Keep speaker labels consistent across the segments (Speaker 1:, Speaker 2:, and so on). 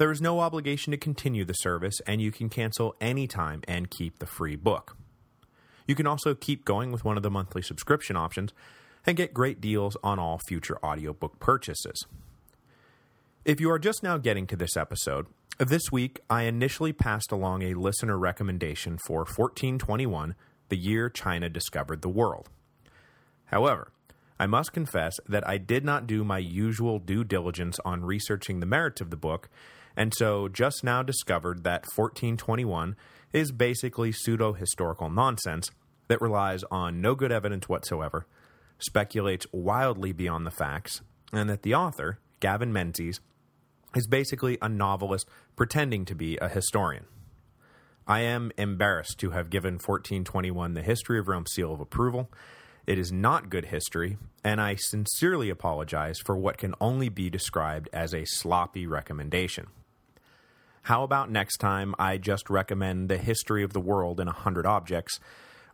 Speaker 1: There is no obligation to continue the service, and you can cancel anytime and keep the free book. You can also keep going with one of the monthly subscription options and get great deals on all future audiobook purchases. If you are just now getting to this episode, of this week I initially passed along a listener recommendation for 1421, the year China discovered the world. However, I must confess that I did not do my usual due diligence on researching the merits of the book, and so just now discovered that 1421 is basically pseudo-historical nonsense that relies on no good evidence whatsoever, speculates wildly beyond the facts, and that the author, Gavin Menzies, is basically a novelist pretending to be a historian. I am embarrassed to have given 1421 the History of Rome seal of approval. It is not good history, and I sincerely apologize for what can only be described as a sloppy recommendation. How about next time I just recommend the history of the world in a hundred objects,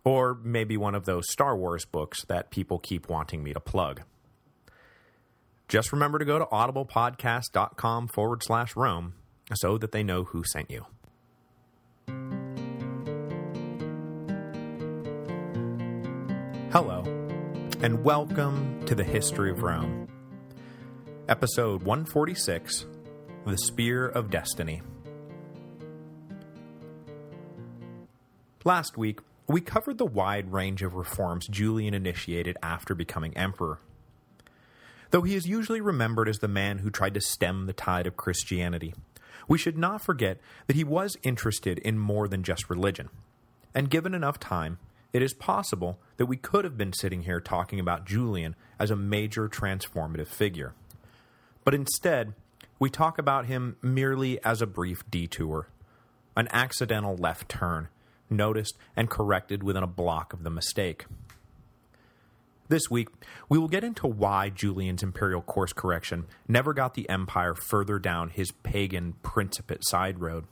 Speaker 1: or maybe one of those Star Wars books that people keep wanting me to plug. Just remember to go to audiblepodcast.com forward slash Rome so that they know who sent you. Hello, and welcome to the History of Rome. Episode 146, The Spear of Destiny. Last week, we covered the wide range of reforms Julian initiated after becoming emperor. Though he is usually remembered as the man who tried to stem the tide of Christianity, we should not forget that he was interested in more than just religion. And given enough time, it is possible that we could have been sitting here talking about Julian as a major transformative figure. But instead, we talk about him merely as a brief detour, an accidental left turn, noticed and corrected within a block of the mistake. This week, we will get into why Julian's imperial course correction never got the empire further down his pagan principate side road.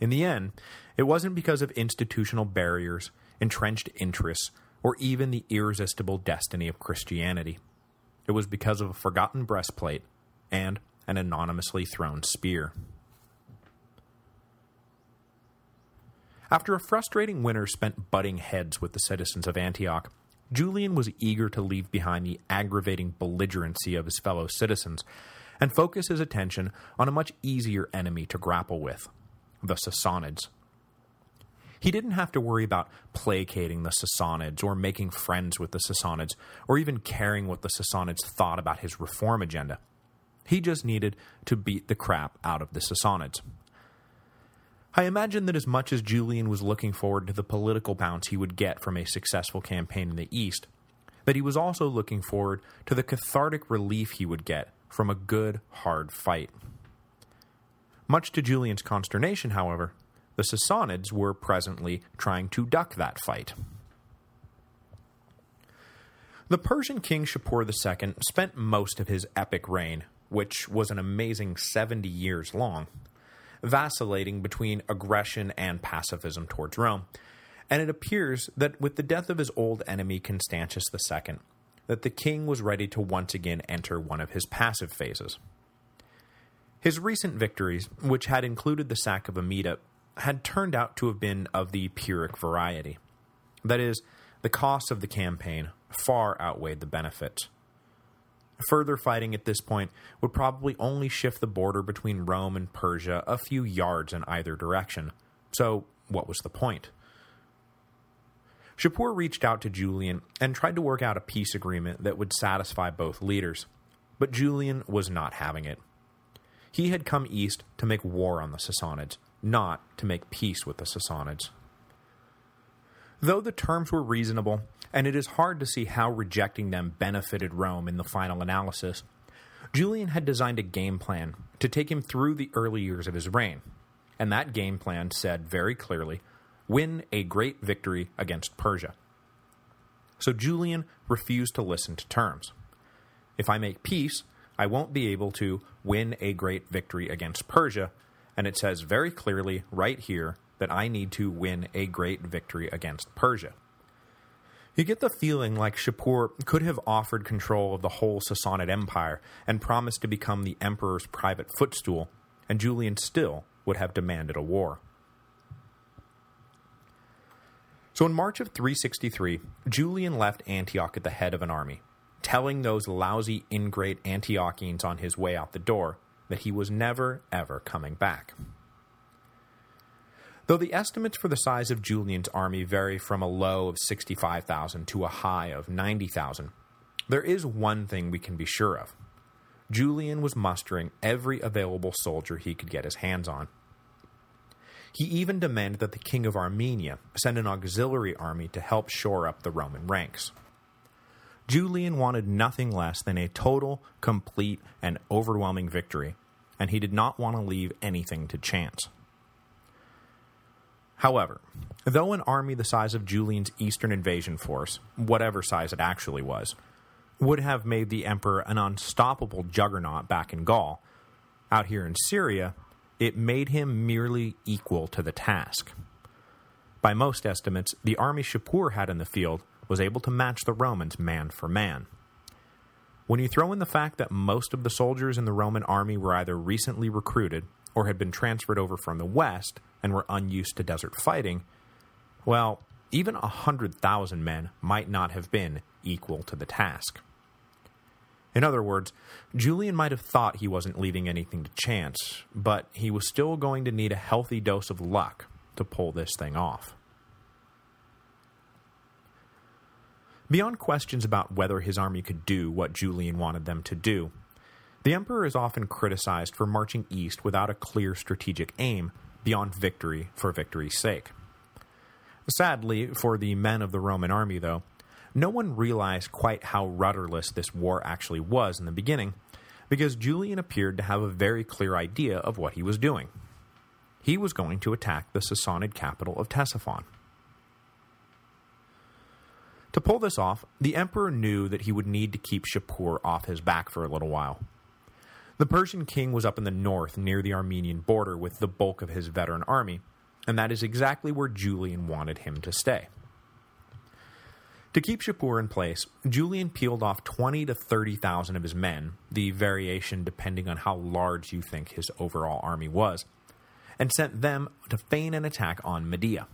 Speaker 1: In the end, it wasn't because of institutional barriers, entrenched interests, or even the irresistible destiny of Christianity. It was because of a forgotten breastplate and an anonymously thrown spear. After a frustrating winter spent butting heads with the citizens of Antioch, Julian was eager to leave behind the aggravating belligerency of his fellow citizens and focus his attention on a much easier enemy to grapple with, the Sassanids. He didn't have to worry about placating the Sassanids or making friends with the Sassanids or even caring what the Sassanids thought about his reform agenda. He just needed to beat the crap out of the Sassanids. I imagine that as much as Julian was looking forward to the political bounce he would get from a successful campaign in the East, that he was also looking forward to the cathartic relief he would get from a good, hard fight. Much to Julian's consternation, however, the Sassanids were presently trying to duck that fight. The Persian king Shapur II spent most of his epic reign, which was an amazing 70 years long, vacillating between aggression and pacifism towards Rome, and it appears that with the death of his old enemy Constantius II, that the king was ready to once again enter one of his passive phases. His recent victories, which had included the sack of Amida, had turned out to have been of the Pyrrhic variety. That is, the costs of the campaign far outweighed the benefits. Further fighting at this point would probably only shift the border between Rome and Persia a few yards in either direction, so what was the point? Shapur reached out to Julian and tried to work out a peace agreement that would satisfy both leaders, but Julian was not having it. He had come east to make war on the Sassanids, not to make peace with the Sassanids. Though the terms were reasonable, and it is hard to see how rejecting them benefited Rome in the final analysis, Julian had designed a game plan to take him through the early years of his reign, and that game plan said very clearly, win a great victory against Persia. So Julian refused to listen to terms. If I make peace, I won't be able to win a great victory against Persia, and it says very clearly right here that I need to win a great victory against Persia. You get the feeling like Shapur could have offered control of the whole Sassanid Empire and promised to become the emperor's private footstool, and Julian still would have demanded a war. So in March of 363, Julian left Antioch at the head of an army, telling those lousy ingrate Antiochians on his way out the door that he was never, ever coming back. Though the estimates for the size of Julian's army vary from a low of 65,000 to a high of 90,000, there is one thing we can be sure of. Julian was mustering every available soldier he could get his hands on. He even demanded that the king of Armenia send an auxiliary army to help shore up the Roman ranks. Julian wanted nothing less than a total, complete, and overwhelming victory, and he did not want to leave anything to chance. However, though an army the size of Julian's eastern invasion force, whatever size it actually was, would have made the emperor an unstoppable juggernaut back in Gaul, out here in Syria, it made him merely equal to the task. By most estimates, the army Shapur had in the field was able to match the Romans man for man. When you throw in the fact that most of the soldiers in the Roman army were either recently recruited or had been transferred over from the west and were unused to desert fighting, well, even a hundred thousand men might not have been equal to the task. In other words, Julian might have thought he wasn't leaving anything to chance, but he was still going to need a healthy dose of luck to pull this thing off. Beyond questions about whether his army could do what Julian wanted them to do, the emperor is often criticized for marching east without a clear strategic aim beyond victory for victory's sake. Sadly, for the men of the Roman army, though, no one realized quite how rudderless this war actually was in the beginning, because Julian appeared to have a very clear idea of what he was doing. He was going to attack the Sassanid capital of Ctesiphon. To pull this off, the emperor knew that he would need to keep Shapur off his back for a little while. The Persian king was up in the north near the Armenian border with the bulk of his veteran army, and that is exactly where Julian wanted him to stay. To keep Shapur in place, Julian peeled off 20 to 30,000 of his men, the variation depending on how large you think his overall army was, and sent them to feign an attack on Medea.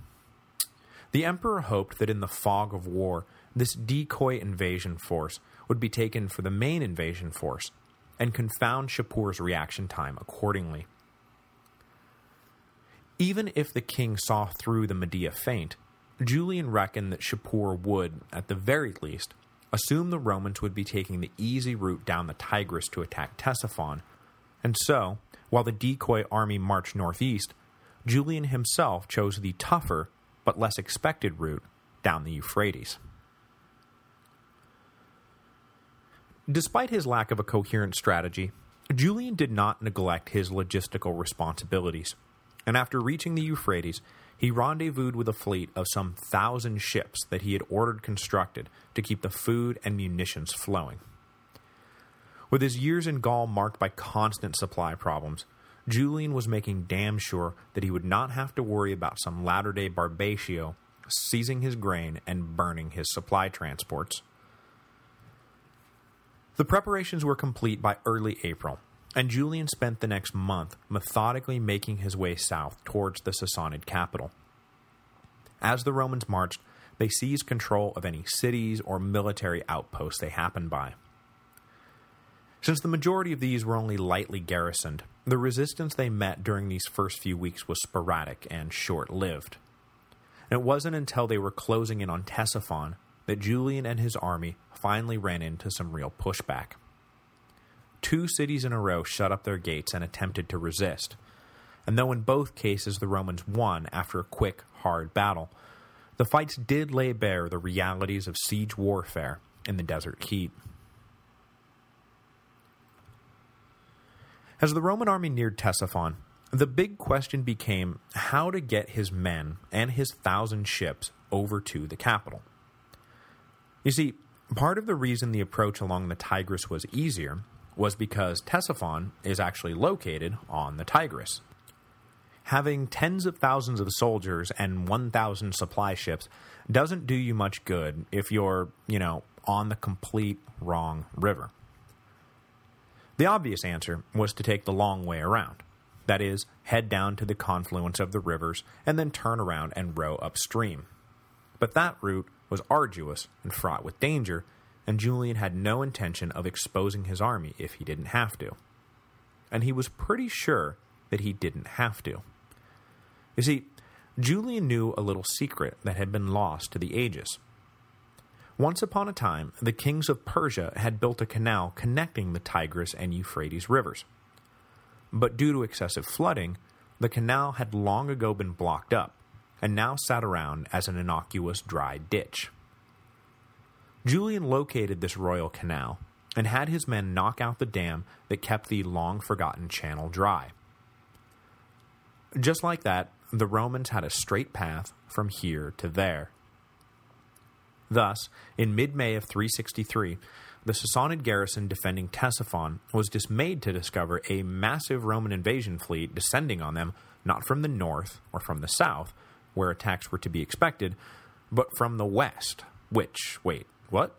Speaker 1: The emperor hoped that in the fog of war, this decoy invasion force would be taken for the main invasion force, and confound Shapur's reaction time accordingly. Even if the king saw through the Medea feint, Julian reckoned that Shapur would, at the very least, assume the Romans would be taking the easy route down the Tigris to attack Ctesiphon, and so, while the decoy army marched northeast, Julian himself chose the tougher, but less expected route down the Euphrates. Despite his lack of a coherent strategy, Julian did not neglect his logistical responsibilities, and after reaching the Euphrates, he rendezvoused with a fleet of some thousand ships that he had ordered constructed to keep the food and munitions flowing. With his years in Gaul marked by constant supply problems, Julian was making damn sure that he would not have to worry about some latter-day Barbatio seizing his grain and burning his supply transports. The preparations were complete by early April, and Julian spent the next month methodically making his way south towards the Sassanid capital. As the Romans marched, they seized control of any cities or military outposts they happened by. Since the majority of these were only lightly garrisoned, the resistance they met during these first few weeks was sporadic and short-lived. It wasn't until they were closing in on Ctesiphon that Julian and his army finally ran into some real pushback. Two cities in a row shut up their gates and attempted to resist, and though in both cases the Romans won after a quick, hard battle, the fights did lay bare the realities of siege warfare in the desert heat. As the Roman army neared Ctesiphon, the big question became how to get his men and his thousand ships over to the capital. You see, part of the reason the approach along the Tigris was easier was because Ctesiphon is actually located on the Tigris. Having tens of thousands of soldiers and 1,000 supply ships doesn't do you much good if you're, you know, on the complete wrong river. The obvious answer was to take the long way around. That is, head down to the confluence of the rivers and then turn around and row upstream. But that route was arduous and fraught with danger, and Julian had no intention of exposing his army if he didn't have to. And he was pretty sure that he didn't have to. You see, Julian knew a little secret that had been lost to the ages. Once upon a time, the kings of Persia had built a canal connecting the Tigris and Euphrates rivers. But due to excessive flooding, the canal had long ago been blocked up, and now sat around as an innocuous dry ditch. Julian located this royal canal, and had his men knock out the dam that kept the long-forgotten channel dry. Just like that, the Romans had a straight path from here to there. Thus, in mid-May of 363, the Sassanid garrison defending Ctesiphon was dismayed to discover a massive Roman invasion fleet descending on them not from the north or from the south, where attacks were to be expected, but from the west, which, wait, what?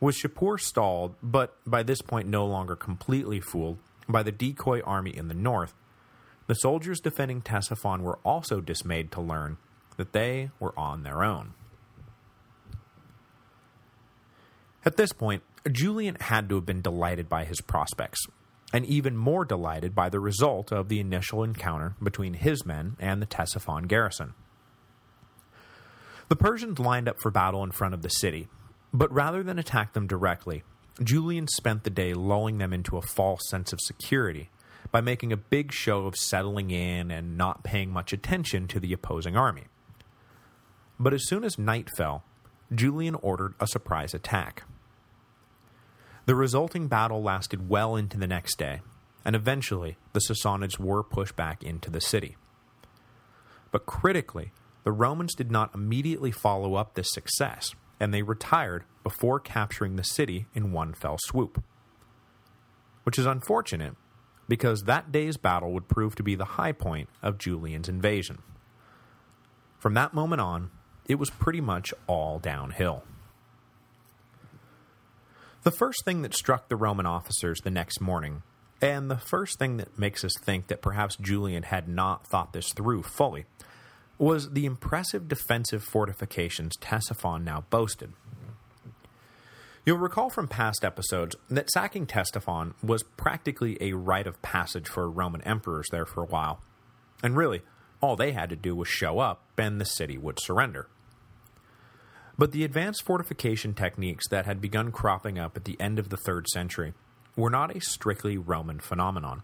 Speaker 1: Was Shapur stalled, but by this point no longer completely fooled, by the decoy army in the north, the soldiers defending Ctesiphon were also dismayed to learn that they were on their own. At this point, Julian had to have been delighted by his prospects, and even more delighted by the result of the initial encounter between his men and the Ctesiphon garrison. The Persians lined up for battle in front of the city, but rather than attack them directly, Julian spent the day lulling them into a false sense of security by making a big show of settling in and not paying much attention to the opposing army. But as soon as night fell, Julian ordered a surprise attack. The resulting battle lasted well into the next day, and eventually the Sassanids were pushed back into the city. But critically, the Romans did not immediately follow up this success, and they retired before capturing the city in one fell swoop. Which is unfortunate, because that day's battle would prove to be the high point of Julian's invasion. From that moment on, it was pretty much all downhill. The first thing that struck the Roman officers the next morning, and the first thing that makes us think that perhaps Julian had not thought this through fully, was the impressive defensive fortifications Ctesiphon now boasted. You'll recall from past episodes that sacking Ctesiphon was practically a rite of passage for Roman emperors there for a while, and really, all they had to do was show up and the city would surrender. But the advanced fortification techniques that had begun cropping up at the end of the 3rd century were not a strictly Roman phenomenon.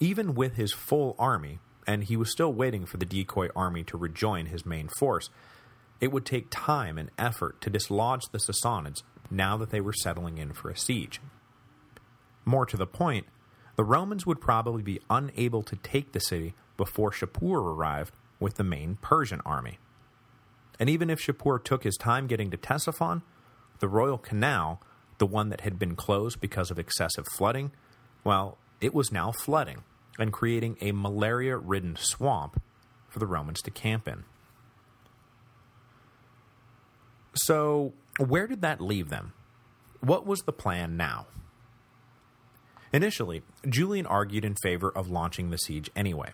Speaker 1: Even with his full army, and he was still waiting for the decoy army to rejoin his main force, it would take time and effort to dislodge the Sassanids now that they were settling in for a siege. More to the point, the Romans would probably be unable to take the city before Shapur arrived with the main Persian army. And even if Shapur took his time getting to Ctesiphon, the Royal Canal, the one that had been closed because of excessive flooding, well, it was now flooding and creating a malaria-ridden swamp for the Romans to camp in. So, where did that leave them? What was the plan now? Initially, Julian argued in favor of launching the siege anyway,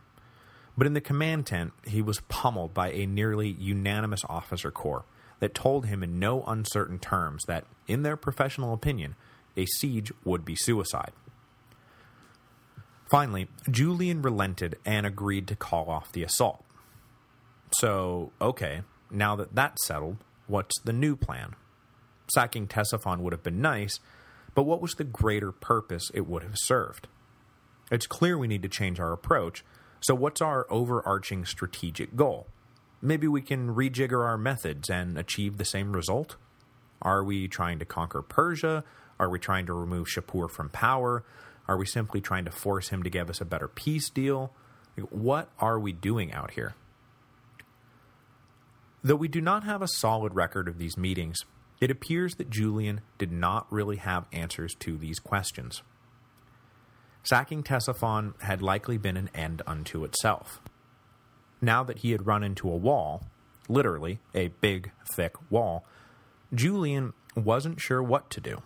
Speaker 1: but in the command tent, he was pummeled by a nearly unanimous officer corps that told him in no uncertain terms that, in their professional opinion, a siege would be suicide. Finally, Julian relented and agreed to call off the assault. So, okay, now that that's settled, What's the new plan? Sacking Ctesiphon would have been nice, but what was the greater purpose it would have served? It's clear we need to change our approach, so what's our overarching strategic goal? Maybe we can rejigger our methods and achieve the same result? Are we trying to conquer Persia? Are we trying to remove Shapur from power? Are we simply trying to force him to give us a better peace deal? What are we doing out here? Though we do not have a solid record of these meetings, it appears that Julian did not really have answers to these questions. Sacking Ctesiphon had likely been an end unto itself. Now that he had run into a wall, literally a big, thick wall, Julian wasn't sure what to do.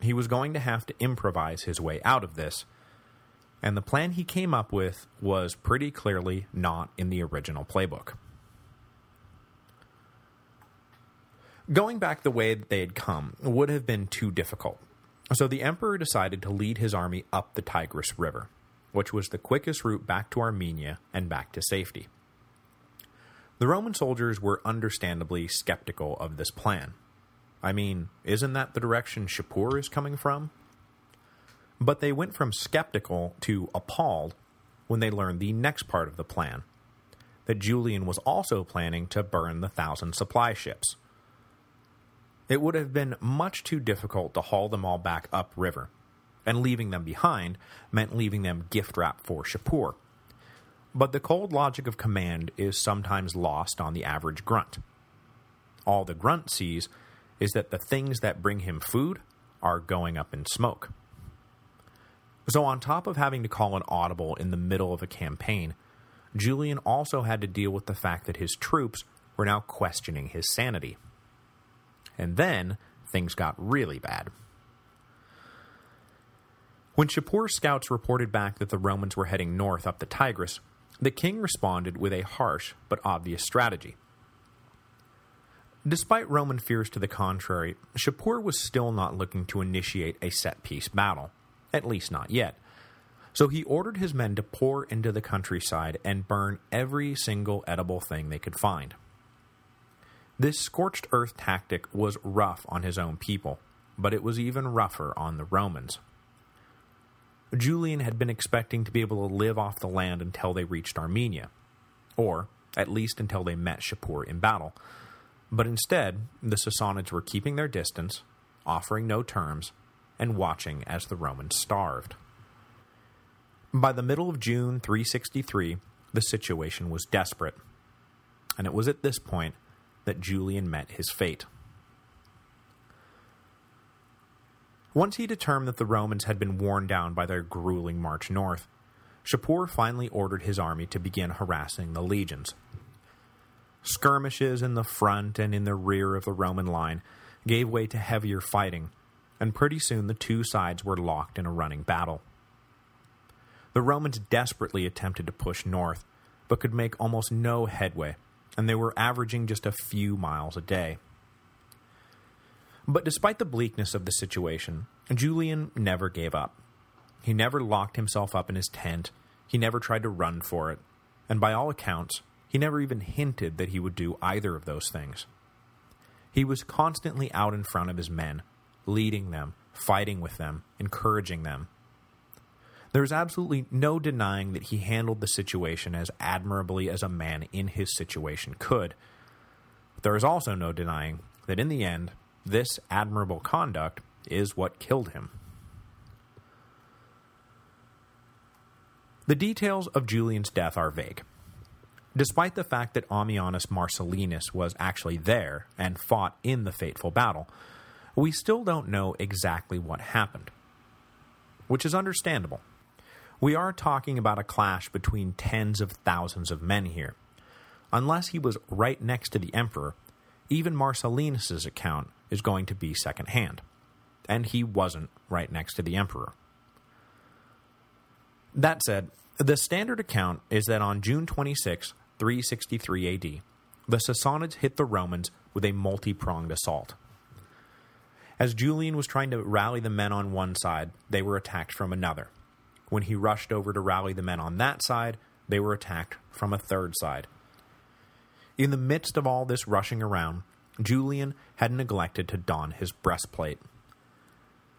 Speaker 1: He was going to have to improvise his way out of this, and the plan he came up with was pretty clearly not in the original playbook. Going back the way that they had come would have been too difficult, so the emperor decided to lead his army up the Tigris River, which was the quickest route back to Armenia and back to safety. The Roman soldiers were understandably skeptical of this plan. I mean, isn't that the direction Shapur is coming from? But they went from skeptical to appalled when they learned the next part of the plan, that Julian was also planning to burn the thousand supply ships, it would have been much too difficult to haul them all back upriver, and leaving them behind meant leaving them gift-wrapped for Shapur. But the cold logic of command is sometimes lost on the average grunt. All the grunt sees is that the things that bring him food are going up in smoke. So on top of having to call an audible in the middle of a campaign, Julian also had to deal with the fact that his troops were now questioning his sanity. And then, things got really bad. When Shapur's scouts reported back that the Romans were heading north up the Tigris, the king responded with a harsh but obvious strategy. Despite Roman fears to the contrary, Shapur was still not looking to initiate a set-piece battle, at least not yet. So he ordered his men to pour into the countryside and burn every single edible thing they could find. This scorched earth tactic was rough on his own people, but it was even rougher on the Romans. Julian had been expecting to be able to live off the land until they reached Armenia, or at least until they met Shapur in battle, but instead the Sassanids were keeping their distance, offering no terms, and watching as the Romans starved. By the middle of June 363, the situation was desperate, and it was at this point that Julian met his fate. Once he determined that the Romans had been worn down by their grueling march north, Shapur finally ordered his army to begin harassing the legions. Skirmishes in the front and in the rear of the Roman line gave way to heavier fighting, and pretty soon the two sides were locked in a running battle. The Romans desperately attempted to push north, but could make almost no headway and they were averaging just a few miles a day. But despite the bleakness of the situation, Julian never gave up. He never locked himself up in his tent, he never tried to run for it, and by all accounts, he never even hinted that he would do either of those things. He was constantly out in front of his men, leading them, fighting with them, encouraging them, there is absolutely no denying that he handled the situation as admirably as a man in his situation could. But there is also no denying that in the end, this admirable conduct is what killed him. The details of Julian's death are vague. Despite the fact that Ammianus Marcellinus was actually there and fought in the fateful battle, we still don't know exactly what happened. Which is understandable. We are talking about a clash between tens of thousands of men here. Unless he was right next to the emperor, even Marcellinus's account is going to be secondhand. And he wasn't right next to the emperor. That said, the standard account is that on June 26, 363 AD, the Sassanids hit the Romans with a multi-pronged assault. As Julian was trying to rally the men on one side, they were attacked from another, when he rushed over to rally the men on that side, they were attacked from a third side. In the midst of all this rushing around, Julian had neglected to don his breastplate.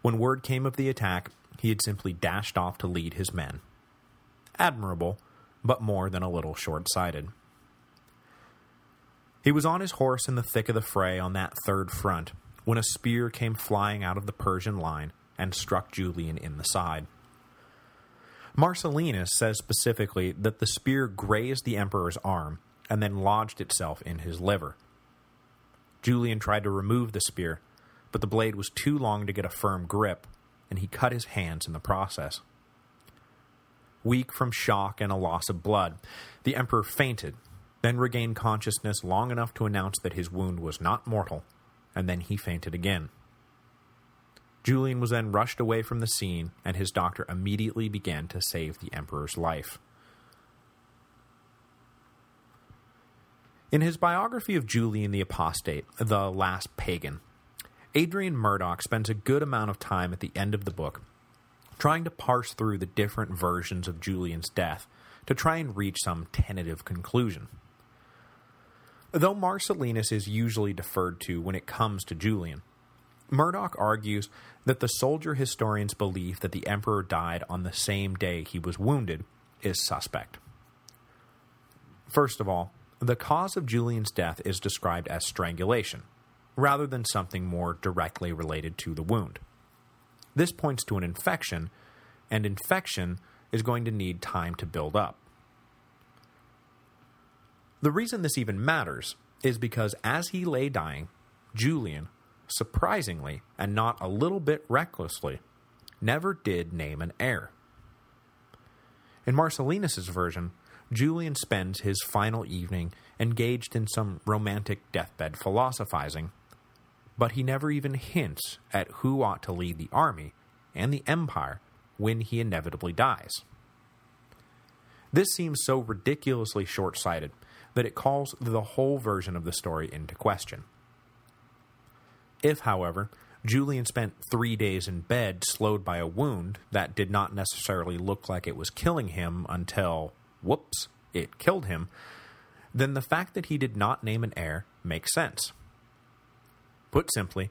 Speaker 1: When word came of the attack, he had simply dashed off to lead his men. Admirable, but more than a little short-sighted. He was on his horse in the thick of the fray on that third front, when a spear came flying out of the Persian line and struck Julian in the side. Marcellinus says specifically that the spear grazed the emperor's arm and then lodged itself in his liver. Julian tried to remove the spear, but the blade was too long to get a firm grip, and he cut his hands in the process. Weak from shock and a loss of blood, the emperor fainted, then regained consciousness long enough to announce that his wound was not mortal, and then he fainted again. Julian was then rushed away from the scene, and his doctor immediately began to save the emperor's life. In his biography of Julian the Apostate, The Last Pagan, Adrian Murdoch spends a good amount of time at the end of the book trying to parse through the different versions of Julian's death to try and reach some tentative conclusion. Though Marcellinus is usually deferred to when it comes to Julian, Murdoch argues that the soldier historian's belief that the emperor died on the same day he was wounded is suspect. First of all, the cause of Julian's death is described as strangulation, rather than something more directly related to the wound. This points to an infection, and infection is going to need time to build up. The reason this even matters is because as he lay dying, Julian, surprisingly, and not a little bit recklessly, never did name an heir. In Marcellinus's version, Julian spends his final evening engaged in some romantic deathbed philosophizing, but he never even hints at who ought to lead the army and the empire when he inevitably dies. This seems so ridiculously short-sighted that it calls the whole version of the story into question. If, however, Julian spent three days in bed slowed by a wound that did not necessarily look like it was killing him until whoops, it killed him, then the fact that he did not name an heir makes sense. Put simply,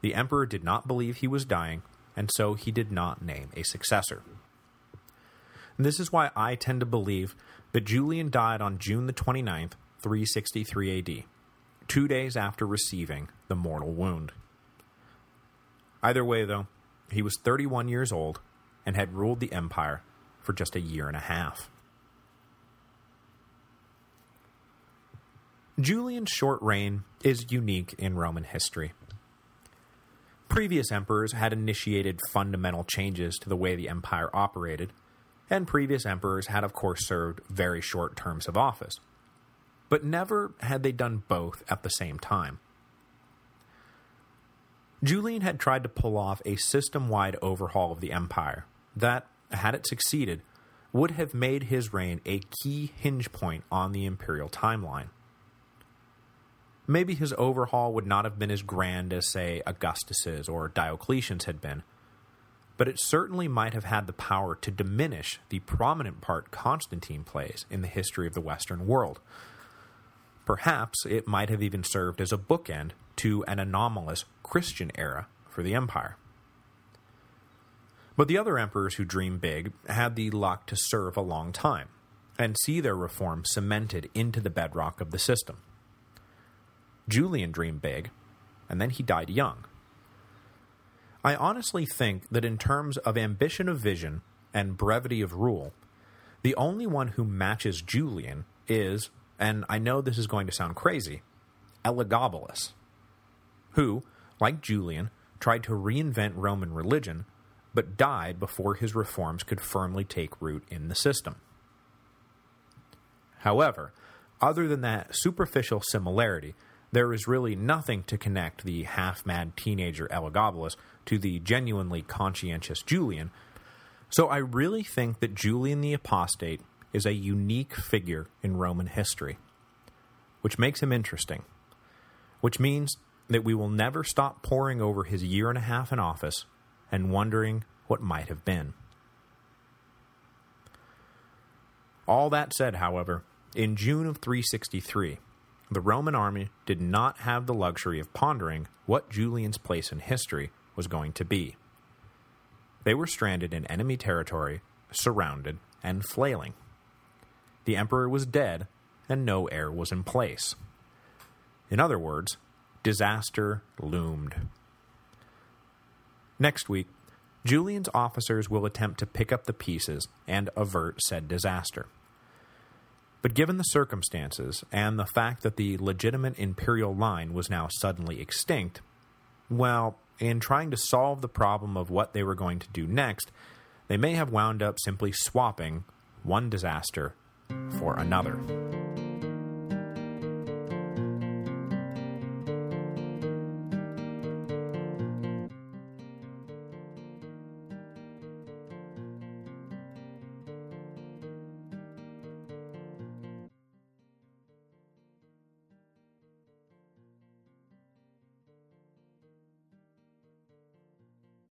Speaker 1: the emperor did not believe he was dying, and so he did not name a successor. this is why I tend to believe that Julian died on June the 29th, 363 AD, two days after receiving the mortal wound. Either way, though, he was 31 years old and had ruled the empire for just a year and a half. Julian's short reign is unique in Roman history. Previous emperors had initiated fundamental changes to the way the empire operated, and previous emperors had of course served very short terms of office. But never had they done both at the same time. Julian had tried to pull off a system-wide overhaul of the empire that, had it succeeded, would have made his reign a key hinge point on the imperial timeline. Maybe his overhaul would not have been as grand as, say, Augustus's or Diocletian's had been, but it certainly might have had the power to diminish the prominent part Constantine plays in the history of the Western world. Perhaps it might have even served as a bookend to an anomalous Christian era for the empire. But the other emperors who dream big had the luck to serve a long time, and see their reform cemented into the bedrock of the system. Julian dreamed big, and then he died young. I honestly think that in terms of ambition of vision and brevity of rule, the only one who matches Julian is, and I know this is going to sound crazy, Elagabalus, who, like Julian, tried to reinvent Roman religion, but died before his reforms could firmly take root in the system. However, other than that superficial similarity, there is really nothing to connect the half-mad teenager Elagabalus to the genuinely conscientious Julian, so I really think that Julian the Apostate is a unique figure in Roman history, which makes him interesting, which means that we will never stop poring over his year and a half in office and wondering what might have been. All that said, however, in June of 363, the Roman army did not have the luxury of pondering what Julian's place in history was going to be. They were stranded in enemy territory, surrounded, and flailing. The emperor was dead, and no heir was in place. In other words, disaster loomed. Next week, Julian's officers will attempt to pick up the pieces and avert said disaster. But given the circumstances, and the fact that the legitimate imperial line was now suddenly extinct, well, in trying to solve the problem of what they were going to do next, they may have wound up simply swapping one disaster for another.